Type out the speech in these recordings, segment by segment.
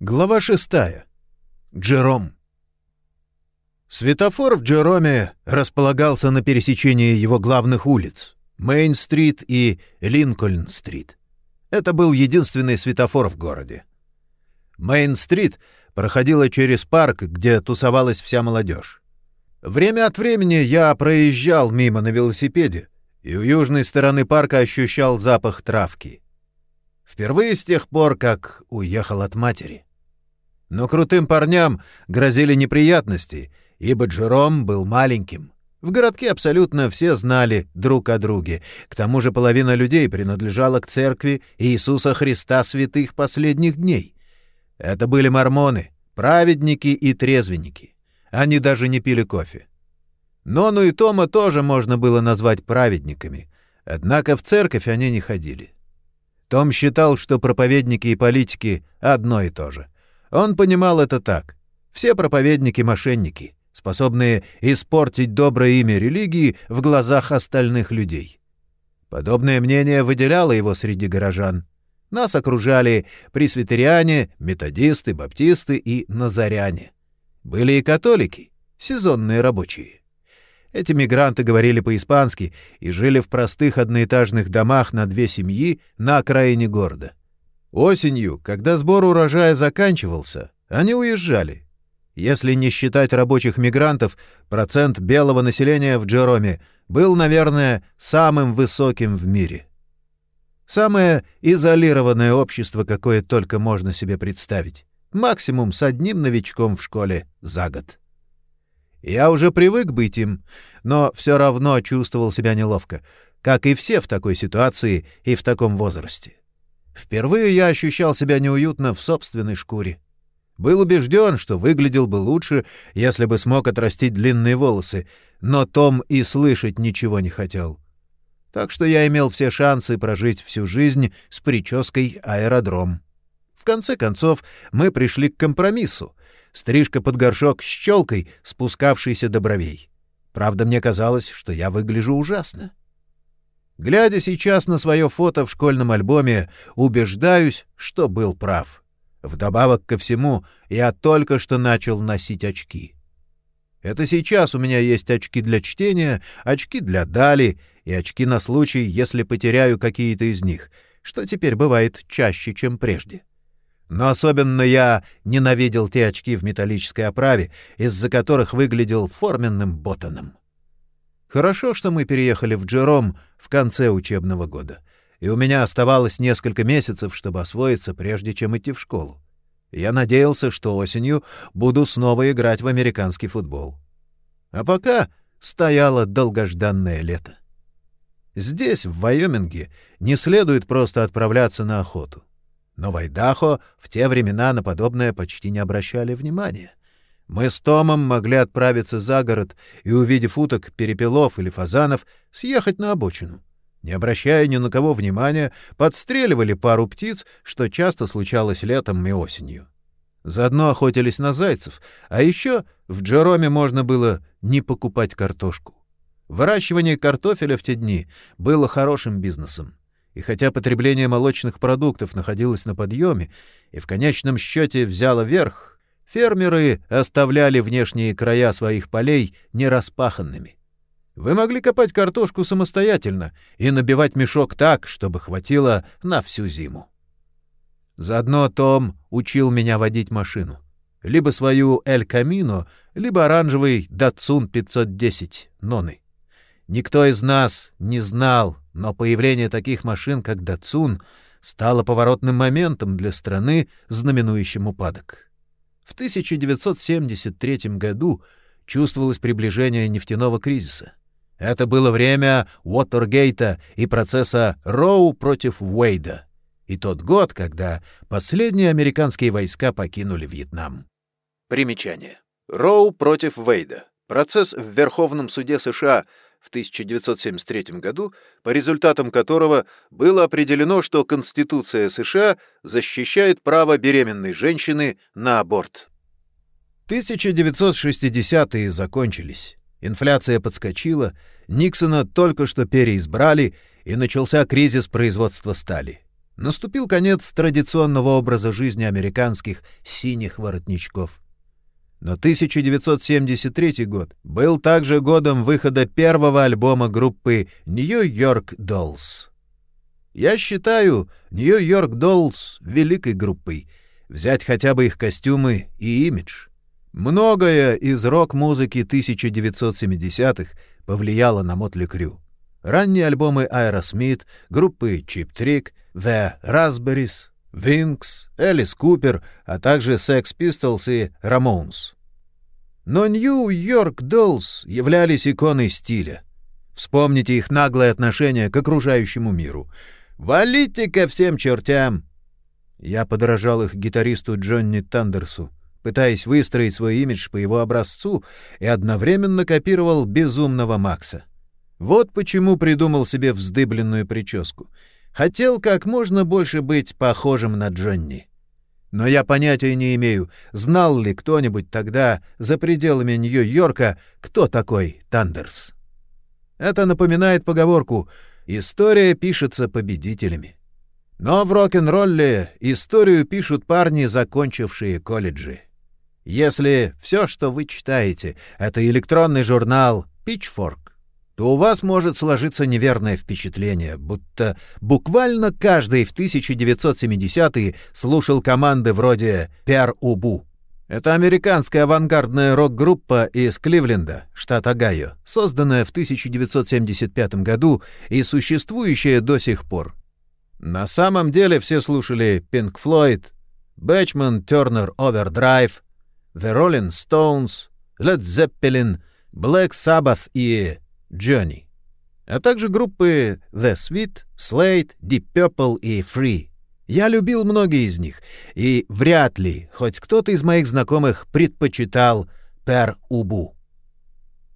Глава шестая. Джером. Светофор в Джероме располагался на пересечении его главных улиц — Мейн-стрит и Линкольн-стрит. Это был единственный светофор в городе. Мейн-стрит проходила через парк, где тусовалась вся молодежь. Время от времени я проезжал мимо на велосипеде, и у южной стороны парка ощущал запах травки. Впервые с тех пор, как уехал от матери. Но крутым парням грозили неприятности, ибо Джером был маленьким. В городке абсолютно все знали друг о друге. К тому же половина людей принадлежала к церкви Иисуса Христа святых последних дней. Это были мормоны, праведники и трезвенники. Они даже не пили кофе. Нону и Тома тоже можно было назвать праведниками, однако в церковь они не ходили. Том считал, что проповедники и политики одно и то же — он понимал это так. Все проповедники — мошенники, способные испортить доброе имя религии в глазах остальных людей. Подобное мнение выделяло его среди горожан. Нас окружали пресвитериане, методисты, баптисты и назаряне. Были и католики, сезонные рабочие. Эти мигранты говорили по-испански и жили в простых одноэтажных домах на две семьи на окраине города. Осенью, когда сбор урожая заканчивался, они уезжали. Если не считать рабочих мигрантов, процент белого населения в Джероме был, наверное, самым высоким в мире. Самое изолированное общество, какое только можно себе представить. Максимум с одним новичком в школе за год. Я уже привык быть им, но все равно чувствовал себя неловко, как и все в такой ситуации и в таком возрасте. Впервые я ощущал себя неуютно в собственной шкуре. Был убежден, что выглядел бы лучше, если бы смог отрастить длинные волосы, но Том и слышать ничего не хотел. Так что я имел все шансы прожить всю жизнь с прической аэродром. В конце концов, мы пришли к компромиссу. Стрижка под горшок с челкой, спускавшейся до бровей. Правда, мне казалось, что я выгляжу ужасно. Глядя сейчас на свое фото в школьном альбоме, убеждаюсь, что был прав. Вдобавок ко всему, я только что начал носить очки. Это сейчас у меня есть очки для чтения, очки для дали и очки на случай, если потеряю какие-то из них, что теперь бывает чаще, чем прежде. Но особенно я ненавидел те очки в металлической оправе, из-за которых выглядел форменным ботаном. Хорошо, что мы переехали в Джером в конце учебного года, и у меня оставалось несколько месяцев, чтобы освоиться, прежде чем идти в школу. Я надеялся, что осенью буду снова играть в американский футбол. А пока стояло долгожданное лето. Здесь, в Вайоминге, не следует просто отправляться на охоту. Но в Айдахо в те времена на подобное почти не обращали внимания. Мы с Томом могли отправиться за город и, увидев уток, перепелов или фазанов, съехать на обочину. Не обращая ни на кого внимания, подстреливали пару птиц, что часто случалось летом и осенью. Заодно охотились на зайцев, а еще в Джероме можно было не покупать картошку. Выращивание картофеля в те дни было хорошим бизнесом. И хотя потребление молочных продуктов находилось на подъеме и в конечном счете взяло верх, Фермеры оставляли внешние края своих полей нераспаханными. Вы могли копать картошку самостоятельно и набивать мешок так, чтобы хватило на всю зиму. Заодно Том учил меня водить машину. Либо свою «Эль Камино», либо оранжевый «Датсун 510» Ноны. Никто из нас не знал, но появление таких машин, как «Датсун», стало поворотным моментом для страны, знаменующим упадок. В 1973 году чувствовалось приближение нефтяного кризиса. Это было время Уотергейта и процесса Роу против Уэйда, и тот год, когда последние американские войска покинули Вьетнам. Примечание. Роу против Уэйда. Процесс в Верховном суде США в 1973 году, по результатам которого было определено, что Конституция США защищает право беременной женщины на аборт. 1960-е закончились. Инфляция подскочила, Никсона только что переизбрали, и начался кризис производства стали. Наступил конец традиционного образа жизни американских синих воротничков. Но 1973 год был также годом выхода первого альбома группы York Dolls. Я считаю York Dolls великой группой. Взять хотя бы их костюмы и имидж. Многое из рок-музыки 1970-х повлияло на Мотли Крю. Ранние альбомы Aerosmith, группы Cheap Trick, The Raspberries, Wings, Элис Купер, а также Sex Pistols и Ramones. Но York Dolls являлись иконой стиля. Вспомните их наглое отношение к окружающему миру. «Валите ко всем чертям!» Я подражал их гитаристу Джонни Тандерсу, пытаясь выстроить свой имидж по его образцу и одновременно копировал безумного Макса. Вот почему придумал себе вздыбленную прическу. Хотел как можно больше быть похожим на Джонни. Но я понятия не имею, знал ли кто-нибудь тогда за пределами Нью-Йорка, кто такой Тандерс. Это напоминает поговорку «История пишется победителями». Но в рок-н-ролле историю пишут парни, закончившие колледжи. Если все, что вы читаете, это электронный журнал Pitchfork, то у вас может сложиться неверное впечатление, будто буквально каждый в 1970-е слушал команды вроде «Пер Убу». Это американская авангардная рок-группа из Кливленда, штат Огайо, созданная в 1975 году и существующая до сих пор. На самом деле все слушали Pink Floyd, Bachman Turner Overdrive, The Rolling Stones, Led Zeppelin, Black Sabbath и Johnny, а также группы The Sweet, Slade, Deep Purple и Free. Я любил многие из них, и вряд ли хоть кто-то из моих знакомых предпочитал Пер Убу.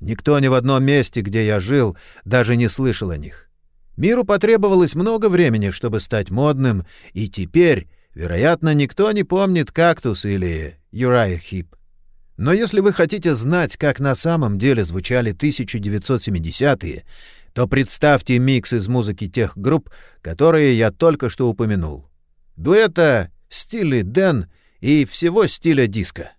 Никто ни в одном месте, где я жил, даже не слышал о них. Миру потребовалось много времени, чтобы стать модным, и теперь, вероятно, никто не помнит «Кактус» или «Юрая Хип». Но если вы хотите знать, как на самом деле звучали 1970-е, то представьте микс из музыки тех групп, которые я только что упомянул. Дуэта стиля Дэн и всего стиля диска.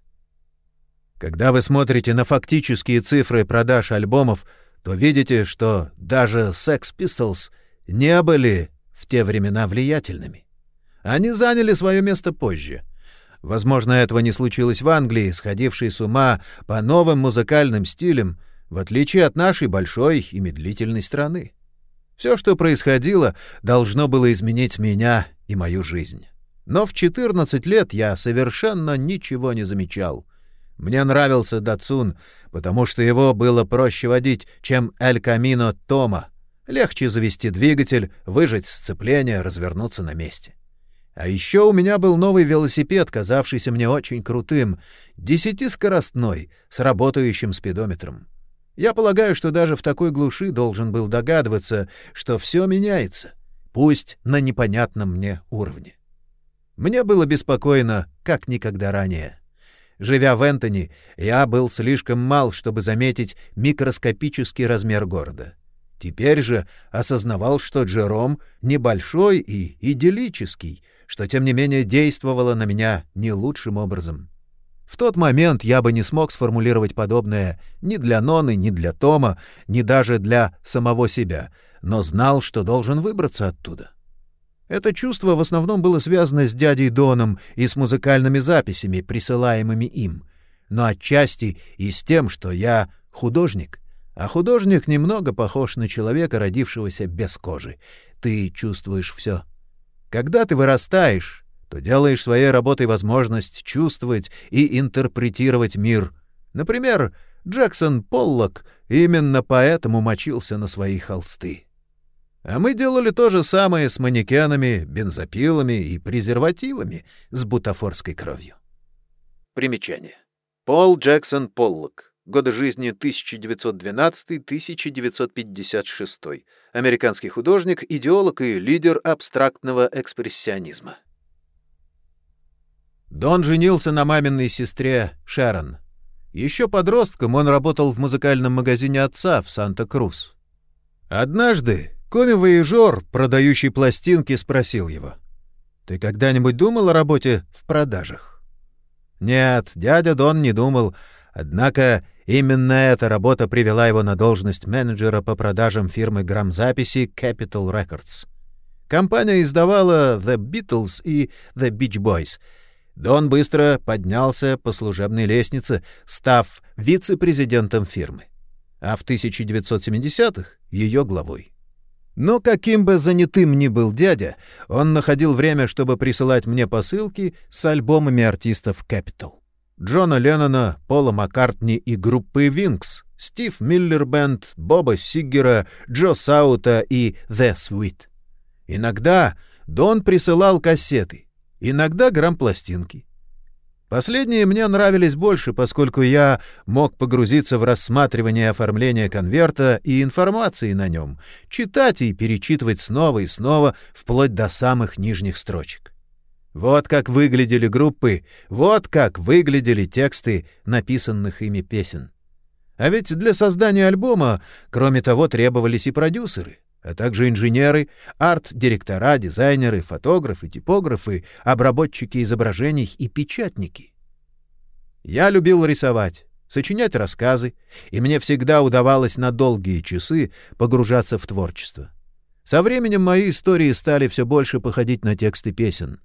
Когда вы смотрите на фактические цифры продаж альбомов, то видите, что даже Sex Pistols не были в те времена влиятельными. Они заняли свое место позже — Возможно, этого не случилось в Англии, сходившей с ума по новым музыкальным стилям, в отличие от нашей большой и медлительной страны. Все, что происходило, должно было изменить меня и мою жизнь. Но в 14 лет я совершенно ничего не замечал. Мне нравился Датсун, потому что его было проще водить, чем Эль Камино Тома. Легче завести двигатель, выжать сцепление, развернуться на месте. А еще у меня был новый велосипед, казавшийся мне очень крутым, десятискоростной, с работающим спидометром. Я полагаю, что даже в такой глуши должен был догадываться, что все меняется, пусть на непонятном мне уровне. Мне было беспокойно, как никогда ранее. Живя в Энтони, я был слишком мал, чтобы заметить микроскопический размер города. Теперь же осознавал, что Джером небольшой и идиллический, что тем не менее действовало на меня не лучшим образом. В тот момент я бы не смог сформулировать подобное ни для Ноны, ни для Тома, ни даже для самого себя, но знал, что должен выбраться оттуда. Это чувство в основном было связано с дядей Доном и с музыкальными записями, присылаемыми им, но отчасти и с тем, что я художник. А художник немного похож на человека, родившегося без кожи. Ты чувствуешь все. Когда ты вырастаешь, то делаешь своей работой возможность чувствовать и интерпретировать мир. Например, Джексон Поллок именно поэтому мочился на свои холсты. А мы делали то же самое с манекенами, бензопилами и презервативами с бутафорской кровью. Примечание. Пол Джексон Поллок годы жизни 1912-1956, американский художник, идеолог и лидер абстрактного экспрессионизма. Дон женился на маминой сестре Шерон. Еще подростком он работал в музыкальном магазине отца в Санта-Крус. Однажды коми-воежор, продающий пластинки, спросил его, Ты когда-нибудь думал о работе в продажах? Нет, дядя Дон не думал, однако именно эта работа привела его на должность менеджера по продажам фирмы грамзаписи Capital Records. Компания издавала The Beatles и The Beach Boys. Дон быстро поднялся по служебной лестнице, став вице-президентом фирмы, а в 1970-х — ее главой. Но каким бы занятым ни был дядя, он находил время, чтобы присылать мне посылки с альбомами артистов Capital. Джона Леннона, Пола Маккартни и группы Винкс, Стив Миллер Бенд, Боба Сиггера, Джо Саута и The Sweet. Иногда Дон присылал кассеты, иногда грампластинки. Последние мне нравились больше, поскольку я мог погрузиться в рассматривание оформления конверта и информации на нем, читать и перечитывать снова и снова, вплоть до самых нижних строчек. Вот как выглядели группы, вот как выглядели тексты написанных ими песен. А ведь для создания альбома, кроме того, требовались и продюсеры а также инженеры, арт-директора, дизайнеры, фотографы, типографы, обработчики изображений и печатники. Я любил рисовать, сочинять рассказы, и мне всегда удавалось на долгие часы погружаться в творчество. Со временем мои истории стали все больше походить на тексты песен.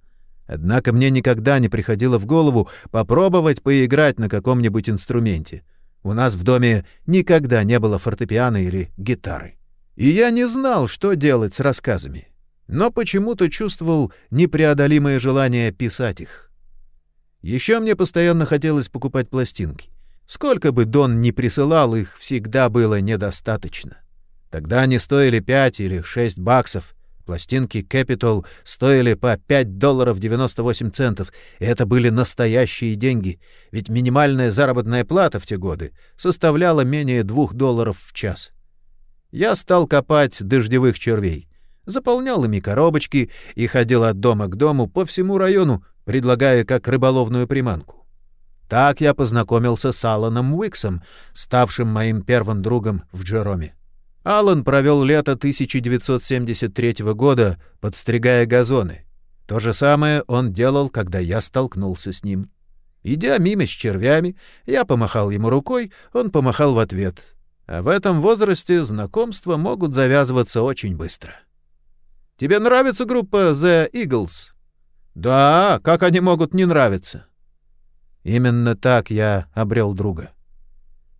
Однако мне никогда не приходило в голову попробовать поиграть на каком-нибудь инструменте. У нас в доме никогда не было фортепиано или гитары. И я не знал, что делать с рассказами, но почему-то чувствовал непреодолимое желание писать их. Еще мне постоянно хотелось покупать пластинки. Сколько бы Дон ни присылал, их всегда было недостаточно. Тогда они стоили 5 или 6 баксов. Пластинки Capital стоили по 5 долларов 98 центов, и это были настоящие деньги, ведь минимальная заработная плата в те годы составляла менее 2 долларов в час. Я стал копать дождевых червей, заполнял ими коробочки и ходил от дома к дому по всему району, предлагая как рыболовную приманку. Так я познакомился с Аланом Уиксом, ставшим моим первым другом в Джероме. Алан провел лето 1973 года, подстригая газоны. То же самое он делал, когда я столкнулся с ним. Идя мимо с червями, я помахал ему рукой, он помахал в ответ. А в этом возрасте знакомства могут завязываться очень быстро. Тебе нравится группа The Eagles? Да, как они могут не нравиться? Именно так я обрел друга.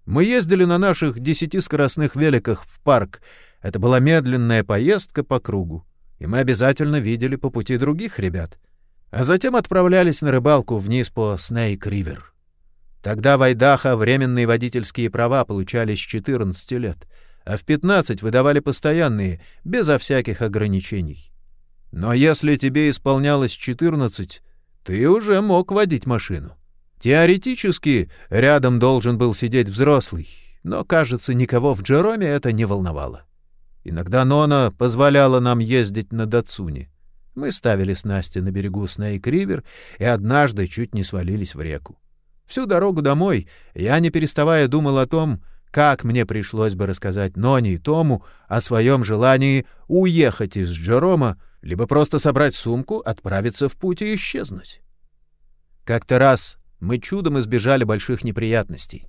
Мы ездили на наших десятискоростных великах в парк. Это была медленная поездка по кругу, и мы обязательно видели по пути других ребят. А затем отправлялись на рыбалку вниз по Снейк-Ривер. Тогда в Айдахо временные водительские права получались с 14 лет, а в 15 выдавали постоянные, безо всяких ограничений. Но если тебе исполнялось 14, ты уже мог водить машину. Теоретически рядом должен был сидеть взрослый, но, кажется, никого в Джероме это не волновало. Иногда Нона позволяла нам ездить на Датсуне. Мы ставили снасти на берегу Снейк-Ривер и однажды чуть не свалились в реку. Всю дорогу домой я, не переставая, думал о том, как мне пришлось бы рассказать Ноне и Тому о своем желании уехать из Джерома, либо просто собрать сумку, отправиться в путь и исчезнуть. Как-то раз мы чудом избежали больших неприятностей.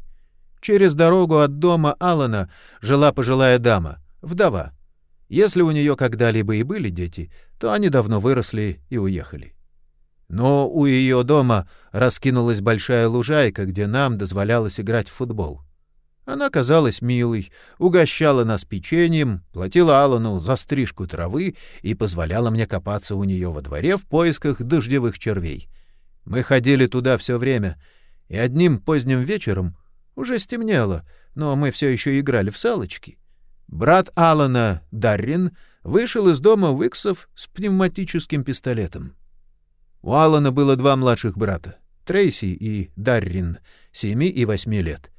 Через дорогу от дома Алана жила пожилая дама, вдова. Если у нее когда-либо и были дети, то они давно выросли и уехали. Но у ее дома раскинулась большая лужайка, где нам дозволялось играть в футбол. Она казалась милой, угощала нас печеньем, платила Алану за стрижку травы и позволяла мне копаться у нее во дворе в поисках дождевых червей. Мы ходили туда все время, и одним поздним вечером уже стемнело, но мы все еще играли в салочки. Брат Алана, Даррин, вышел из дома Уиксов с пневматическим пистолетом. У Алана было два младших брата — Трейси и Даррин, семи и восьми лет.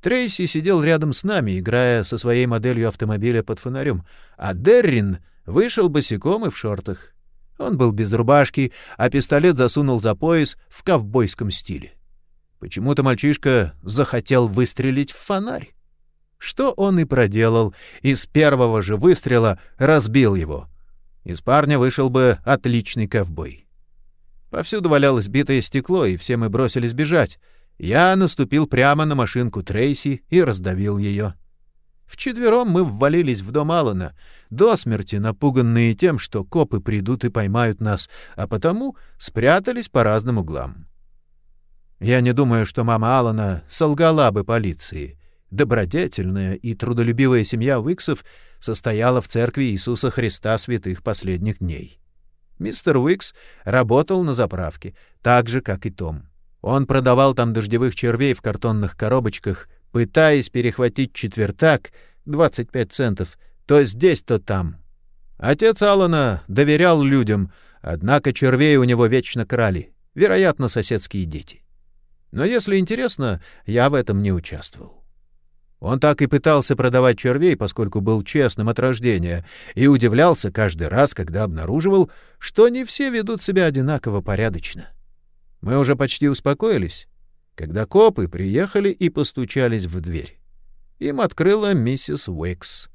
Трейси сидел рядом с нами, играя со своей моделью автомобиля под фонарем, а Даррин вышел босиком и в шортах. Он был без рубашки, а пистолет засунул за пояс в ковбойском стиле. Почему-то мальчишка захотел выстрелить в фонарь. Что он и проделал, и с первого же выстрела разбил его. Из парня вышел бы отличный ковбой. Повсюду валялось битое стекло, и все мы бросились бежать. Я наступил прямо на машинку Трейси и раздавил ее. Вчетвером мы ввалились в дом Алана, до смерти напуганные тем, что копы придут и поймают нас, а потому спрятались по разным углам. Я не думаю, что мама Алана солгала бы полиции. Добродетельная и трудолюбивая семья Уиксов состояла в церкви Иисуса Христа святых последних дней. Мистер Уикс работал на заправке, так же, как и Том. Он продавал там дождевых червей в картонных коробочках, пытаясь перехватить четвертак, 25 центов, то здесь, то там. Отец Алана доверял людям, однако червей у него вечно крали, вероятно, соседские дети. Но если интересно, я в этом не участвовал. Он так и пытался продавать червей, поскольку был честным от рождения, и удивлялся каждый раз, когда обнаруживал, что не все ведут себя одинаково порядочно. Мы уже почти успокоились, когда копы приехали и постучались в дверь. Им открыла миссис Уэкс.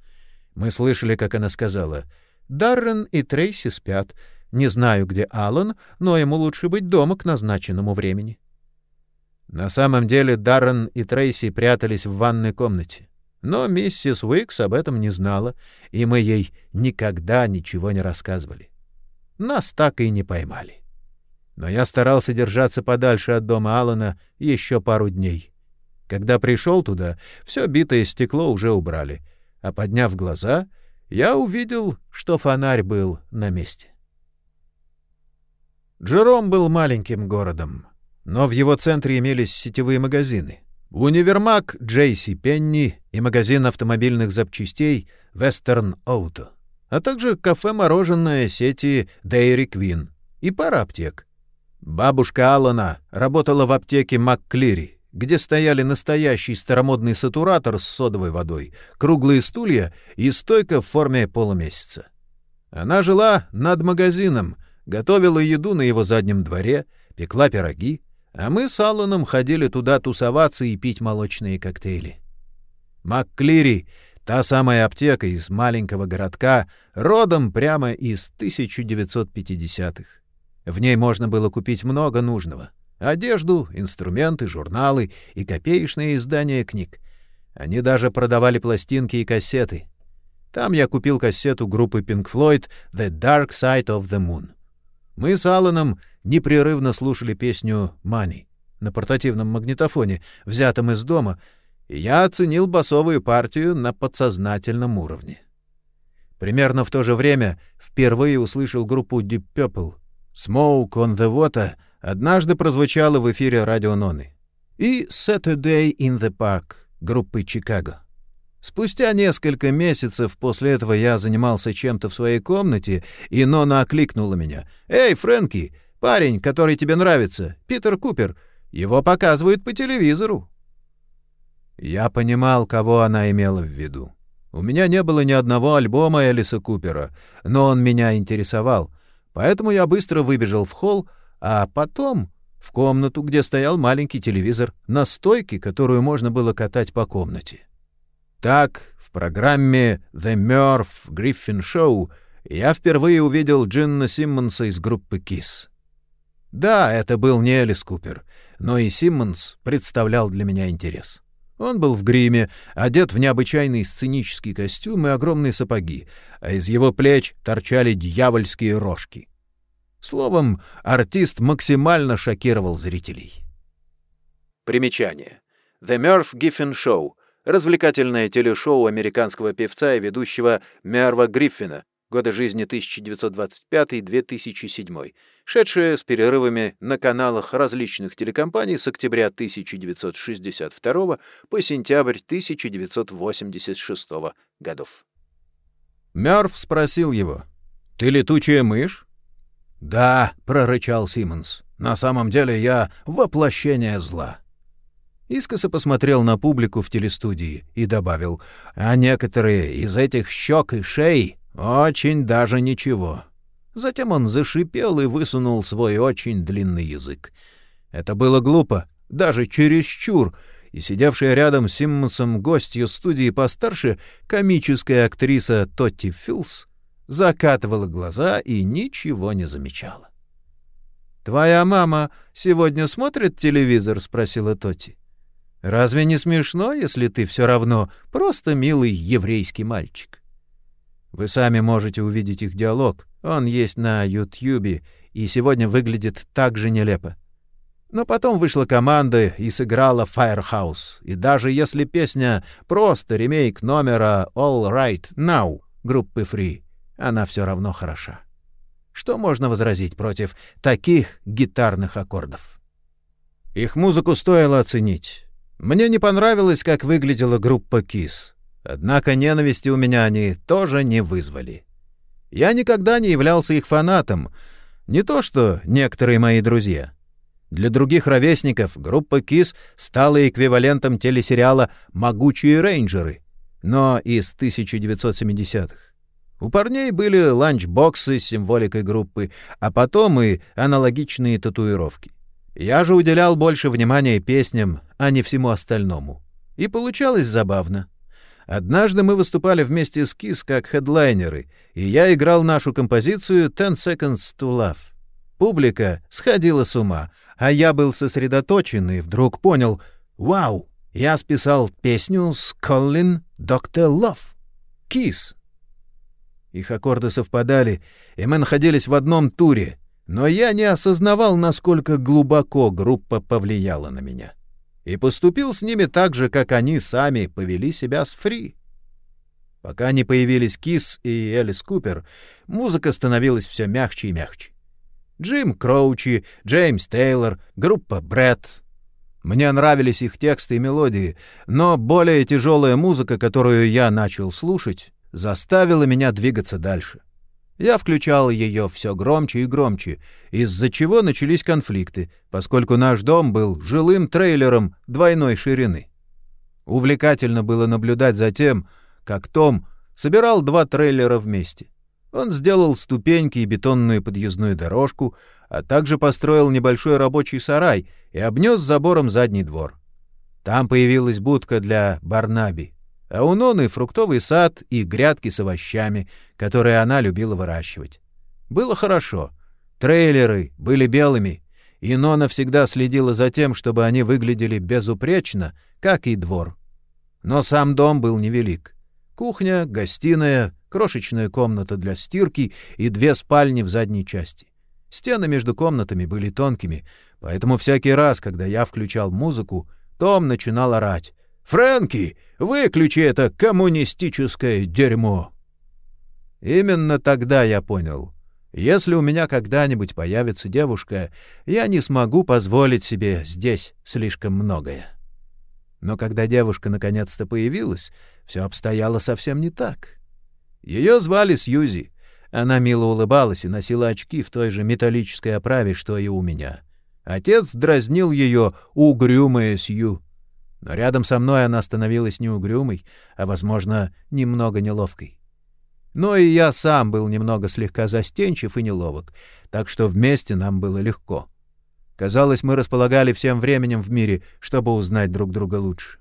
Мы слышали, как она сказала, «Даррен и Трейси спят. Не знаю, где Аллан, но ему лучше быть дома к назначенному времени». На самом деле Даррен и Трейси прятались в ванной комнате. Но миссис Уикс об этом не знала, и мы ей никогда ничего не рассказывали. Нас так и не поймали. Но я старался держаться подальше от дома Алана еще пару дней. Когда пришел туда, все битое стекло уже убрали, а подняв глаза, я увидел, что фонарь был на месте. Джером был маленьким городом, но в его центре имелись сетевые магазины. Универмаг Джейси Пенни и магазин автомобильных запчастей Western Auto, а также кафе-мороженое сети Dairy Queen и пара аптек. Бабушка Алана работала в аптеке МакКлири, где стояли настоящий старомодный сатуратор с содовой водой, круглые стулья и стойка в форме полумесяца. Она жила над магазином, готовила еду на его заднем дворе, пекла пироги, а мы с Алланом ходили туда тусоваться и пить молочные коктейли. МакКлири — та самая аптека из маленького городка, родом прямо из 1950-х. В ней можно было купить много нужного. Одежду, инструменты, журналы и копеечные издания книг. Они даже продавали пластинки и кассеты. Там я купил кассету группы Pink Floyd «The Dark Side of the Moon». Мы с Алланом непрерывно слушали песню «Money» на портативном магнитофоне, взятом из дома, и я оценил басовую партию на подсознательном уровне. Примерно в то же время впервые услышал группу Deep Purple — «Smoke on the Water» однажды прозвучало в эфире радио Ноны. И «Saturday in the Park» группы «Чикаго». Спустя несколько месяцев после этого я занимался чем-то в своей комнате, и Нона окликнула меня. «Эй, Фрэнки, парень, который тебе нравится, Питер Купер, его показывают по телевизору». Я понимал, кого она имела в виду. У меня не было ни одного альбома Элиса Купера, но он меня интересовал, Поэтому я быстро выбежал в холл, а потом в комнату, где стоял маленький телевизор, на стойке, которую можно было катать по комнате. Так, в программе «The Murph Griffin Show» я впервые увидел Джинна Симмонса из группы KISS. Да, это был не Элис Купер, но и Симмонс представлял для меня интерес. Он был в гриме, одет в необычайный сценический костюм и огромные сапоги, а из его плеч торчали дьявольские рожки. Словом, артист максимально шокировал зрителей. Примечание. The Merv Giffen Show — развлекательное телешоу американского певца и ведущего Мерва Гриффина, годы жизни 1925-2007, шедшее с перерывами на каналах различных телекомпаний с октября 1962 по сентябрь 1986 годов. Мёрф спросил его, «Ты летучая мышь?» «Да», — прорычал Симмонс, — «на самом деле я воплощение зла». Искоса посмотрел на публику в телестудии и добавил, «А некоторые из этих щек и шей очень даже ничего». Затем он зашипел и высунул свой очень длинный язык. Это было глупо, даже чересчур, и сидевшая рядом с Симмонсом гостью студии постарше, комическая актриса Тотти Филс, закатывала глаза и ничего не замечала. «Твоя мама сегодня смотрит телевизор?» — спросила Тоти. «Разве не смешно, если ты все равно просто милый еврейский мальчик?» Вы сами можете увидеть их диалог. Он есть на Ютьюбе и сегодня выглядит так же нелепо. Но потом вышла команда и сыграла Firehouse. И даже если песня просто ремейк номера All Right Now группы Free, она все равно хороша. Что можно возразить против таких гитарных аккордов? Их музыку стоило оценить. Мне не понравилось, как выглядела группа Kiss. Однако ненависти у меня они тоже не вызвали. Я никогда не являлся их фанатом, не то что некоторые мои друзья. Для других ровесников группа Kiss стала эквивалентом телесериала «Могучие рейнджеры», но из 1970-х. У парней были ланчбоксы с символикой группы, а потом и аналогичные татуировки. Я же уделял больше внимания песням, а не всему остальному. И получалось забавно. Однажды мы выступали вместе с Кис как хедлайнеры, и я играл нашу композицию «Ten Seconds to Love». Публика сходила с ума, а я был сосредоточен и вдруг понял «Вау, я списал песню с Коллин Доктор Лов. Кис». Их аккорды совпадали, и мы находились в одном туре, но я не осознавал, насколько глубоко группа повлияла на меня. И поступил с ними так же, как они сами повели себя с Фри. Пока не появились Кис и Элис Купер, музыка становилась все мягче и мягче. Джим Кроучи, Джеймс Тейлор, группа Брэд. Мне нравились их тексты и мелодии, но более тяжелая музыка, которую я начал слушать, заставила меня двигаться дальше. Я включал ее все громче и громче, из-за чего начались конфликты, поскольку наш дом был жилым трейлером двойной ширины. Увлекательно было наблюдать за тем, как Том собирал два трейлера вместе. Он сделал ступеньки и бетонную подъездную дорожку, а также построил небольшой рабочий сарай и обнес забором задний двор. Там появилась будка для Барнаби а у Ноны фруктовый сад и грядки с овощами, которые она любила выращивать. Было хорошо. Трейлеры были белыми, и Нона всегда следила за тем, чтобы они выглядели безупречно, как и двор. Но сам дом был невелик. Кухня, гостиная, крошечная комната для стирки и две спальни в задней части. Стены между комнатами были тонкими, поэтому всякий раз, когда я включал музыку, Том начинал орать. «Фрэнки, выключи это коммунистическое дерьмо!» Именно тогда я понял. Если у меня когда-нибудь появится девушка, я не смогу позволить себе здесь слишком многое. Но когда девушка наконец-то появилась, все обстояло совсем не так. Ее звали Сьюзи. Она мило улыбалась и носила очки в той же металлической оправе, что и у меня. Отец дразнил ее «угрюмая Сью». Но рядом со мной она становилась не угрюмой, а, возможно, немного неловкой. Но и я сам был немного слегка застенчив и неловок, так что вместе нам было легко. Казалось, мы располагали всем временем в мире, чтобы узнать друг друга лучше.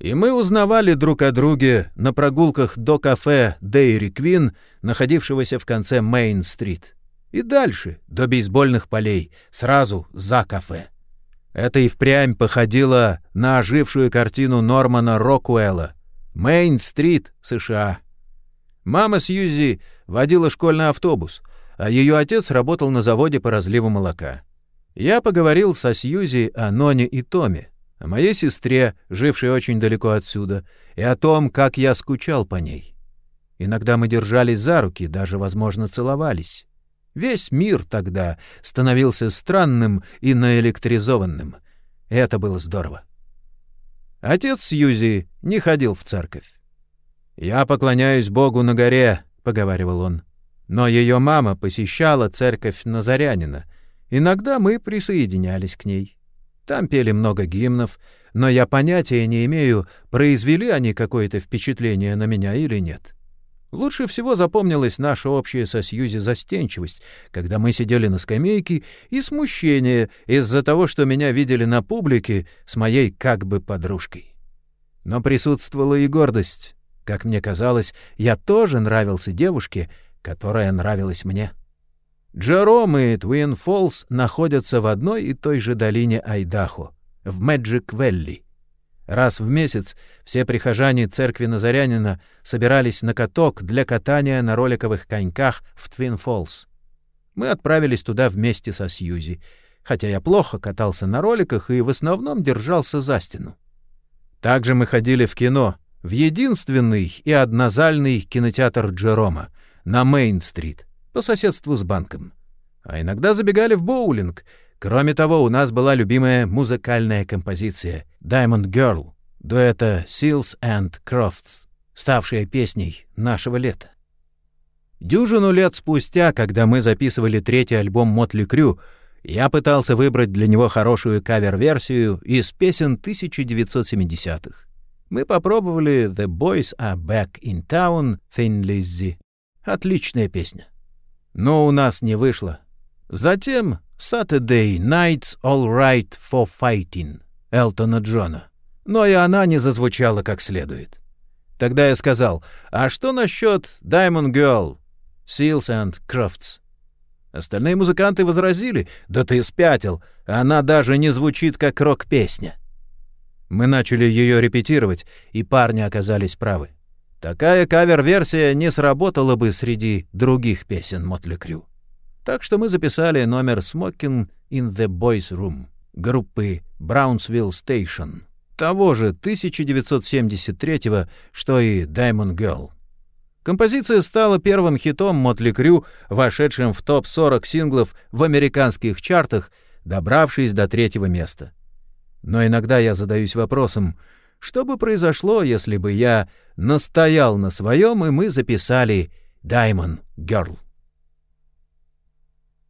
И мы узнавали друг о друге на прогулках до кафе Дейри Квин, находившегося в конце Мейн-стрит, и дальше, до бейсбольных полей, сразу за кафе. Это и впрямь походило на ожившую картину Нормана Рокуэлла. Мейн-стрит, США. Мама Сьюзи водила школьный автобус, а ее отец работал на заводе по разливу молока. Я поговорил со Сьюзи о Ноне и Томе, о моей сестре, жившей очень далеко отсюда, и о том, как я скучал по ней. Иногда мы держались за руки, даже, возможно, целовались. Весь мир тогда становился странным и наэлектризованным. Это было здорово. Отец Сьюзи не ходил в церковь. «Я поклоняюсь Богу на горе», — поговаривал он. Но ее мама посещала церковь Назарянина. Иногда мы присоединялись к ней. Там пели много гимнов, но я понятия не имею, произвели они какое-то впечатление на меня или нет. Лучше всего запомнилась наша общая со Сьюзи застенчивость, когда мы сидели на скамейке, и смущение из-за того, что меня видели на публике с моей как бы подружкой. Но присутствовала и гордость. Как мне казалось, я тоже нравился девушке, которая нравилась мне. Джером и Твин Фоллс находятся в одной и той же долине Айдахо, в Мэджик-Велли. Раз в месяц все прихожане церкви Назарянина собирались на каток для катания на роликовых коньках в Твин Фоллс. Мы отправились туда вместе со Сьюзи, хотя я плохо катался на роликах и в основном держался за стену. Также мы ходили в кино, в единственный и однозальный кинотеатр Джерома на Мейн-стрит, по соседству с банком. А иногда забегали в боулинг. Кроме того, у нас была любимая музыкальная композиция «Diamond Girl» дуэта Seals and Crofts, ставшая песней нашего лета. Дюжину лет спустя, когда мы записывали третий альбом Мотли Крю, я пытался выбрать для него хорошую кавер-версию из песен 1970-х. Мы попробовали «The Boys Are Back in Town» Thin Lizzy. Отличная песня. Но у нас не вышло. Затем «Saturday Night's All Right for Fighting» Элтона Джона. Но и она не зазвучала как следует. Тогда я сказал, а что насчет Diamond Girl, Seals and Crofts? Остальные музыканты возразили, да ты спятил, она даже не звучит как рок-песня. Мы начали ее репетировать, и парни оказались правы. Такая кавер-версия не сработала бы среди других песен Мотли Крю. Так что мы записали номер «Smoking in the Boys Room» группы Brownsville Station, того же 1973-го, что и Diamond Girl. Композиция стала первым хитом Мотли Крю, вошедшим в топ-40 синглов в американских чартах, добравшись до третьего места. Но иногда я задаюсь вопросом, что бы произошло, если бы я настоял на своем, и мы записали «Diamond Girl».